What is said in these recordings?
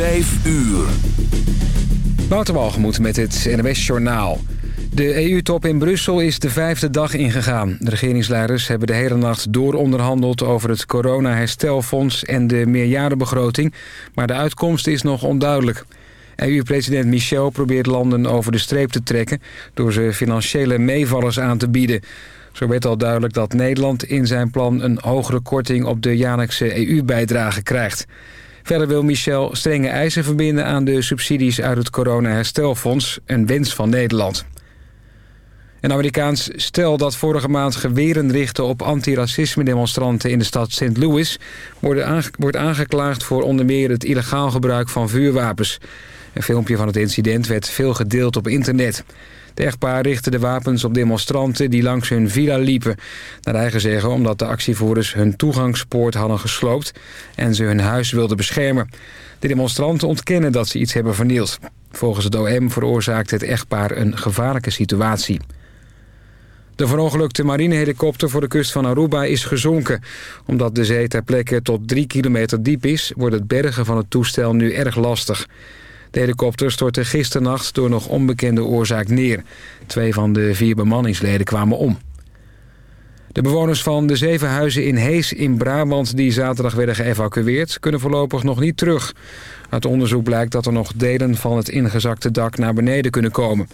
Vijf uur. Wouter met het NWS Journaal. De EU-top in Brussel is de vijfde dag ingegaan. De regeringsleiders hebben de hele nacht dooronderhandeld... over het corona-herstelfonds en de meerjarenbegroting... maar de uitkomst is nog onduidelijk. EU-president Michel probeert landen over de streep te trekken... door ze financiële meevallers aan te bieden... Zo werd al duidelijk dat Nederland in zijn plan een hogere korting op de jaarlijkse EU-bijdrage krijgt. Verder wil Michel strenge eisen verbinden aan de subsidies uit het corona-herstelfonds, een wens van Nederland. Een Amerikaans stel dat vorige maand geweren richtte op antiracisme-demonstranten in de stad St. Louis... wordt aangeklaagd voor onder meer het illegaal gebruik van vuurwapens. Een filmpje van het incident werd veel gedeeld op internet. De echtpaar richtte de wapens op demonstranten die langs hun villa liepen. Naar eigen zeggen omdat de actievoerders hun toegangspoort hadden gesloopt... en ze hun huis wilden beschermen. De demonstranten ontkennen dat ze iets hebben vernield. Volgens het OM veroorzaakt het echtpaar een gevaarlijke situatie. De verongelukte marinehelikopter voor de kust van Aruba is gezonken. Omdat de zee ter plekke tot drie kilometer diep is... wordt het bergen van het toestel nu erg lastig. De helikopter stortte gisternacht door nog onbekende oorzaak neer. Twee van de vier bemanningsleden kwamen om. De bewoners van de zeven huizen in Hees in Brabant... die zaterdag werden geëvacueerd, kunnen voorlopig nog niet terug. Uit onderzoek blijkt dat er nog delen van het ingezakte dak naar beneden kunnen komen.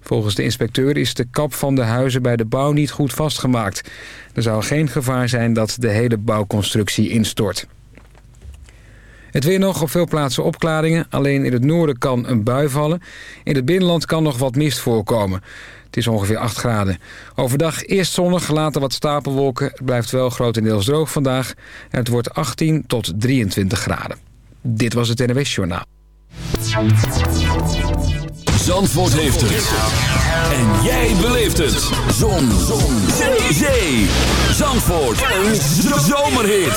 Volgens de inspecteur is de kap van de huizen bij de bouw niet goed vastgemaakt. Er zou geen gevaar zijn dat de hele bouwconstructie instort. Het weer nog op veel plaatsen opklaringen. Alleen in het noorden kan een bui vallen. In het binnenland kan nog wat mist voorkomen. Het is ongeveer 8 graden. Overdag eerst zonnig, later wat stapelwolken. Het blijft wel grotendeels droog vandaag. En het wordt 18 tot 23 graden. Dit was het NWS Journaal. Zandvoort heeft het. En jij beleeft het. Zon. Zon. Zee. Zee. Zandvoort. Een zomerhit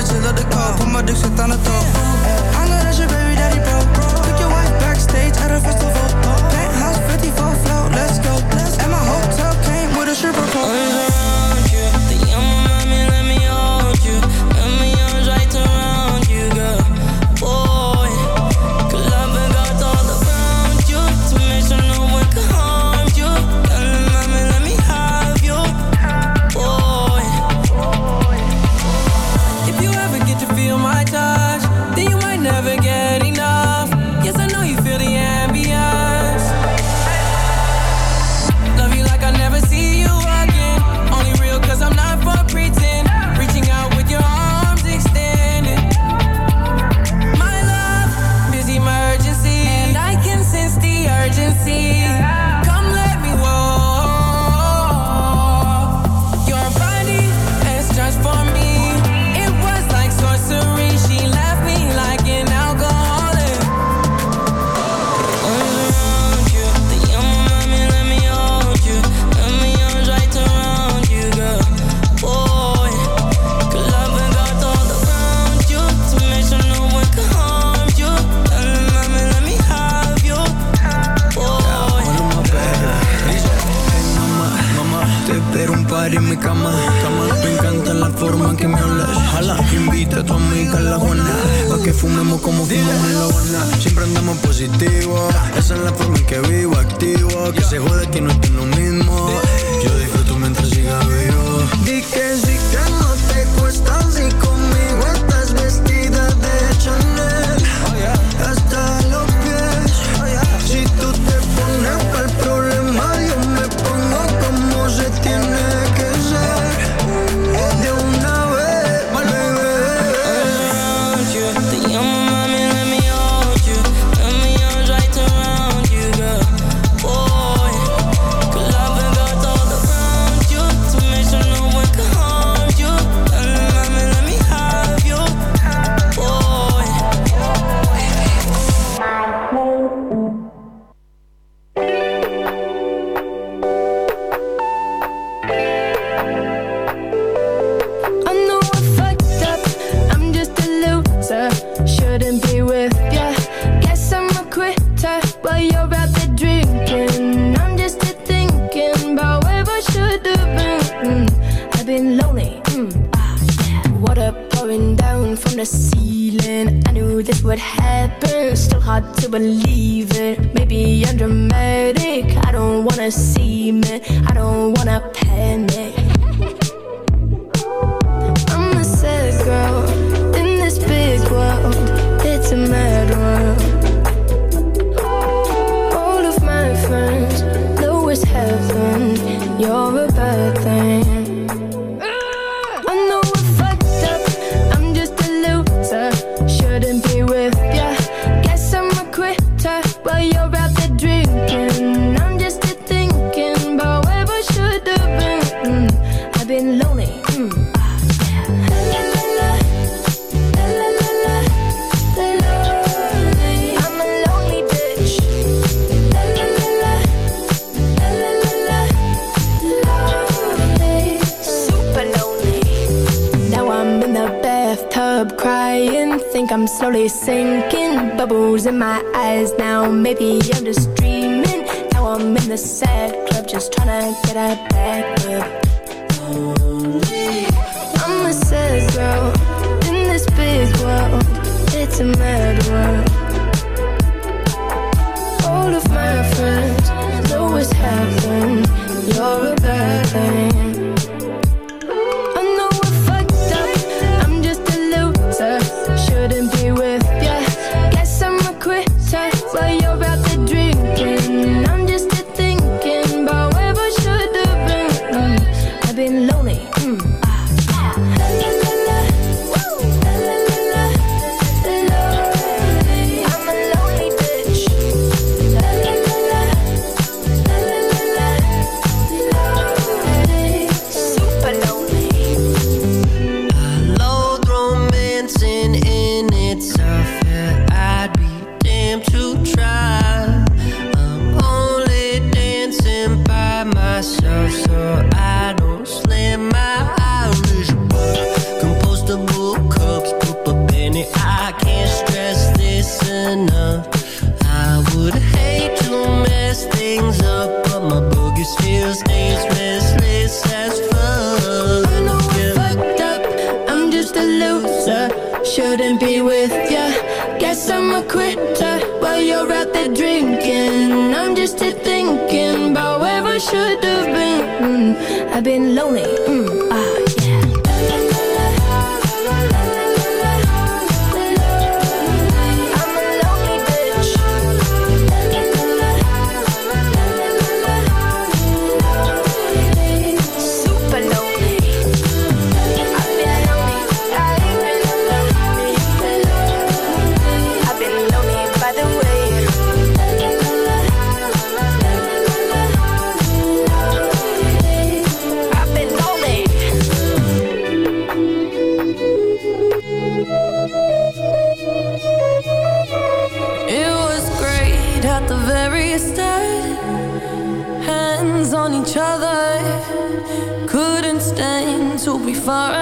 bitch in the car. Put my dick shit on the top. I know that's your baby daddy, bro. Took your wife backstage at a festival. Espero un par en mi cama. cama. Me encanta la forma en que me hablas. Ojalá invita a tu amiga a la Juana. Pa' que fumemos como fumamos en la Habana. Siempre andamos positivo. Esa es la forma en que vivo, activo. Que se joda que no estoy lo mismo. Yo disfruto mientras siga vivo. Di que sinking, bubbles in my eyes now. Maybe I know I'm fucked up, I'm just a loser. Shouldn't be with ya. Guess I'm a quitter While you're out there drinking. I'm just here thinking About where I should've been. I've been lonely. Mm. Far.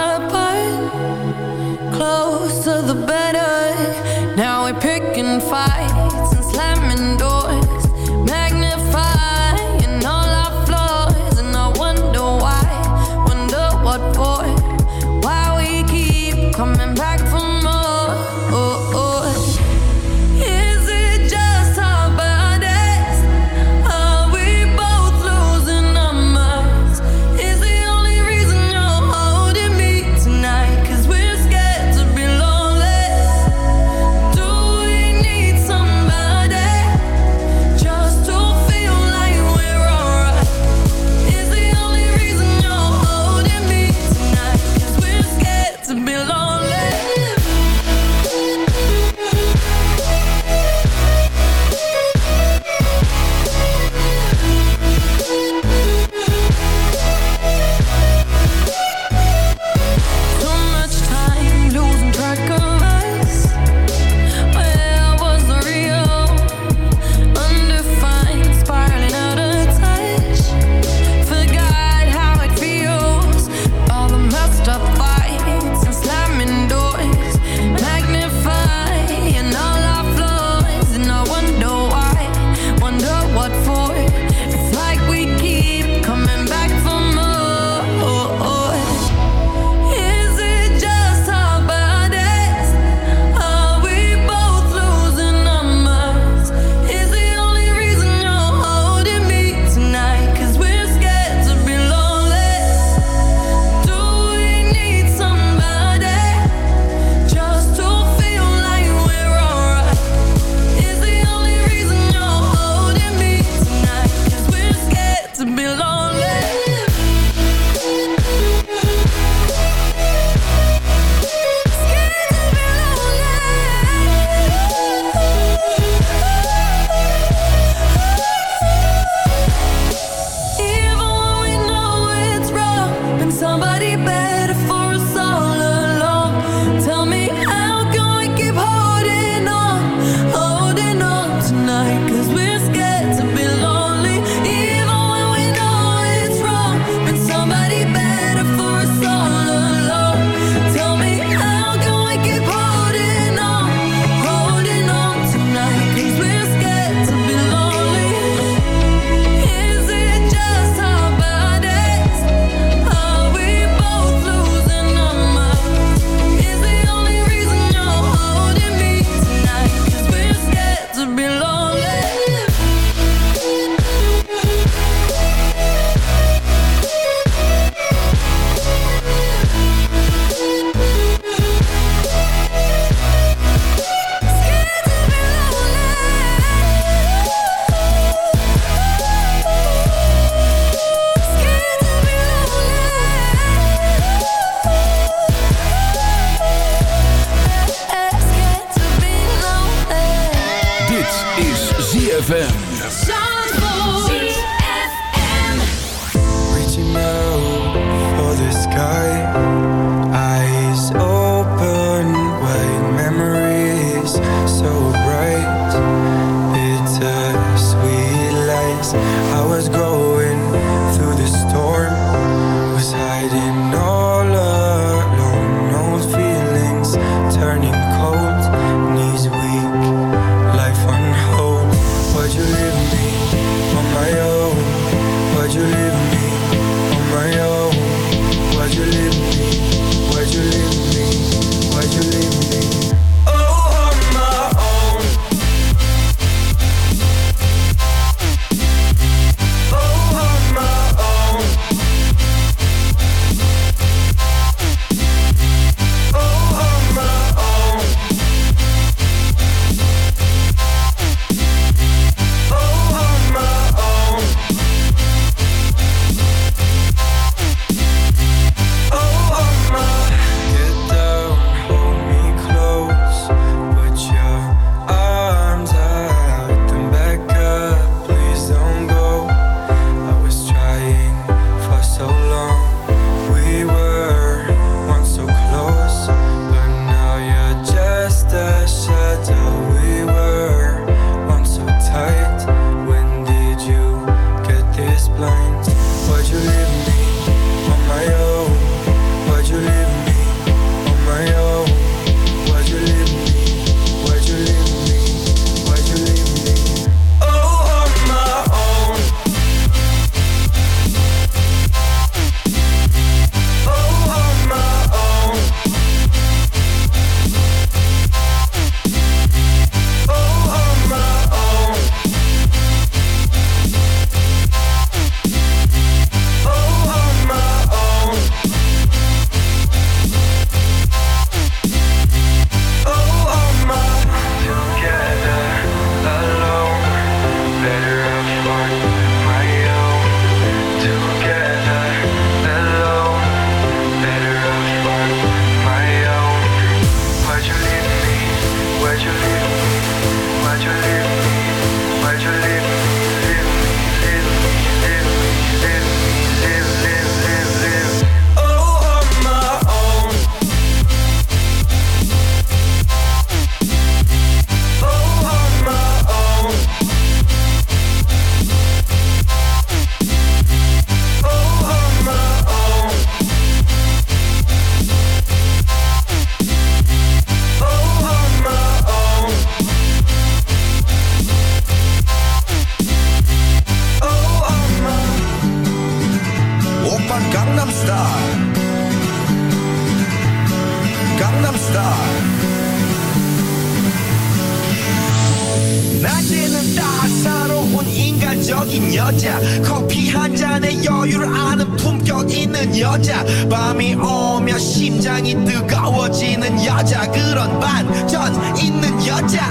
여자 커피 한 잔에 여유를 아는 품격 있는 여자. 밤이 오면 심장이 뜨거워지는 여자. 그런 반전 있는 여자.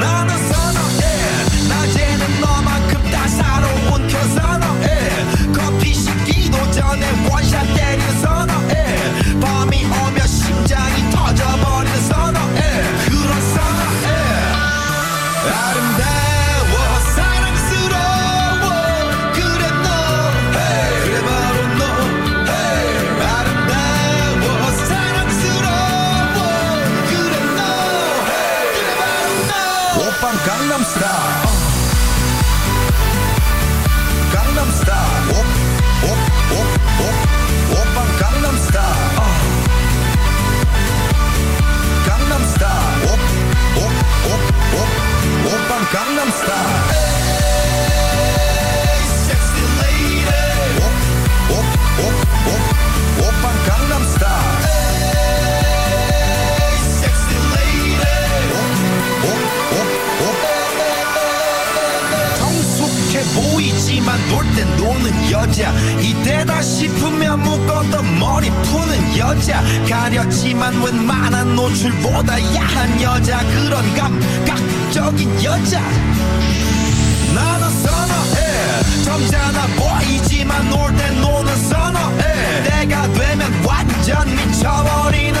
나는 선호해. 낮에는 너만큼 따사로운 그 선호해. 커피 식기도 전에 원샷 때리는 Gangnam Style. Hey, sexy lady. Op, op, op, op, op aan Gangnam Style. Hey, sexy lady. Op, op, op, op. 성숙해 보이지만 놀 땐 노는 여자 이때다 싶으면 묶었던 머리 푸는 여자 가렸지만 웬만한 노출보다 야한 여자 그런 감각 저기 여자 나는 선어해 점잖아 보이지만 놀 땐 노는 선어해 내가 되면 완전 미쳐버리는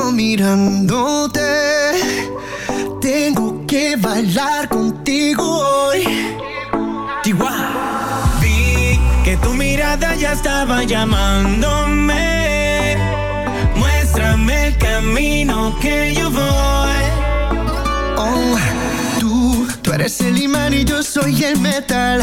Mirándote. Tengo que bailar contigo hoy. Chihuahua. Vi que tu mirada ya estaba llamándome. Muéstrame el camino que yo voy. Oh, tú, tú eres el imán y yo soy el metal.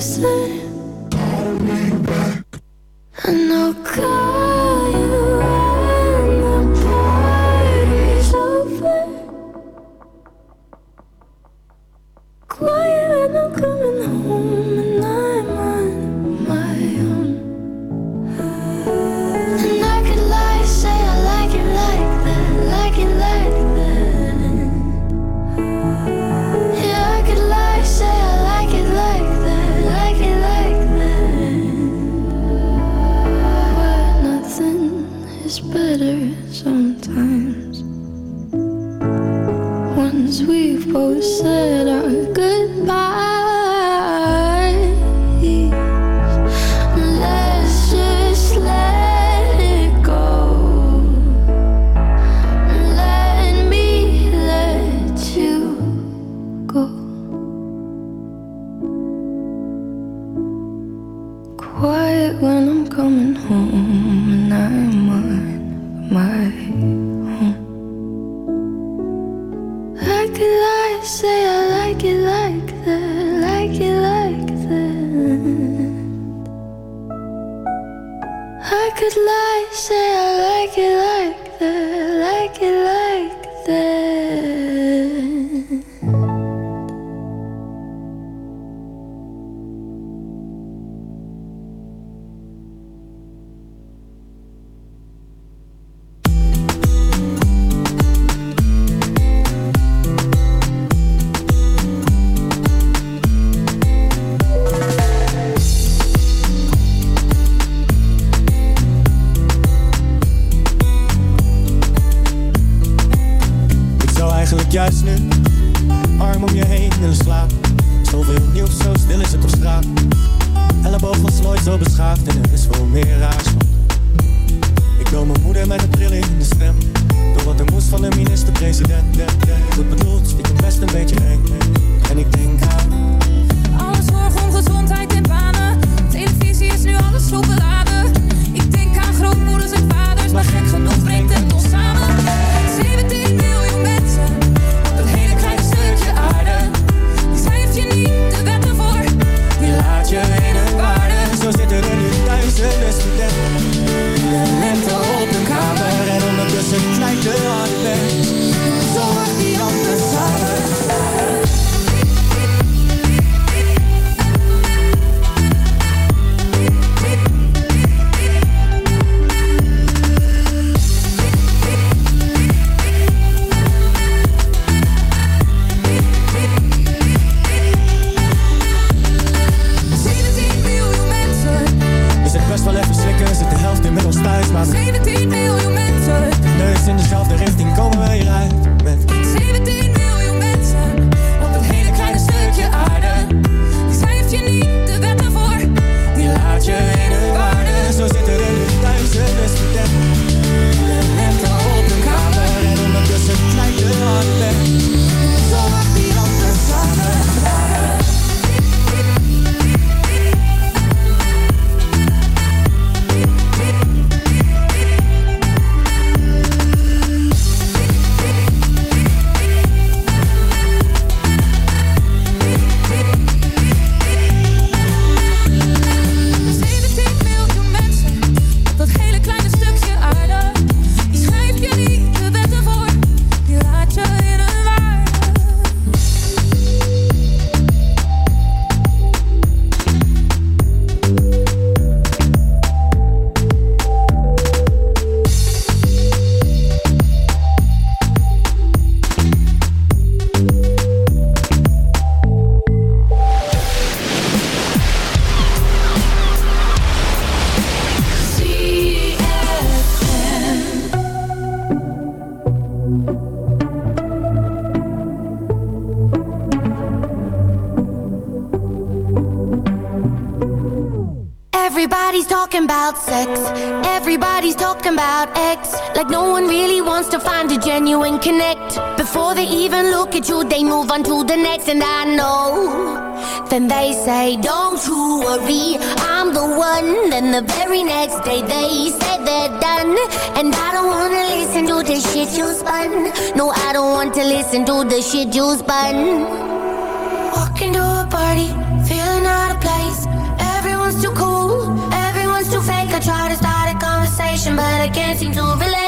say Arm om je heen in de slaap. Zoveel nieuws, zo stil is het op straat. Elleboog was nooit zo beschaafd en er is veel meer raars. Ik wil mijn moeder met een trilling in de stem. Door wat er moest van de minister-president. Goed bedoeld, ik ben best een beetje eng. En ik denk aan... Alle zorg om gezondheid en banen. Televisie is nu alles zo beladen. Ik denk aan grootmoeders en vaders. Maar gek genoeg brengt het ons samen. Like no one really wants to find a genuine connect. Before they even look at you, they move on to the next. And I know. Then they say, Don't you worry, I'm the one. Then the very next day, they say they're done. And I don't wanna listen to the shit you spun. No, I don't want to listen to the shit you spun. Walking to a party, feeling out of place. Everyone's too cool, everyone's too fake. I try to start a conversation, but I can't seem to relate.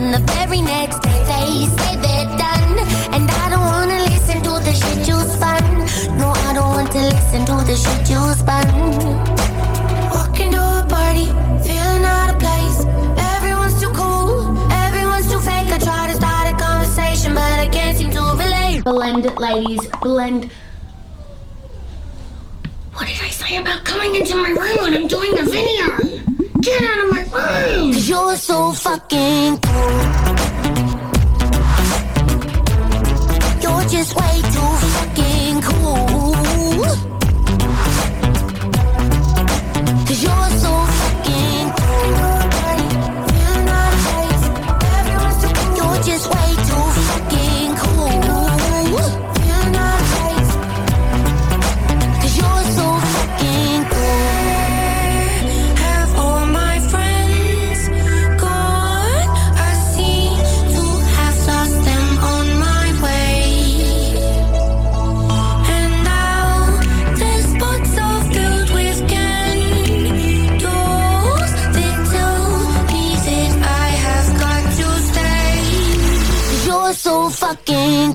Then the very next day they say they're done. And I don't wanna listen to the shit you. No, I don't want to listen to the shit you. Walking a party, feeling out place. Everyone's too cool, everyone's too fake. I try to start a conversation, but I can't seem to relate. Blend ladies. Blend. What did I say about coming into my room when I'm doing a video? Get out of my room! Cause you're so fucking cool. You're just way too fucking cool. Cause you're so fucking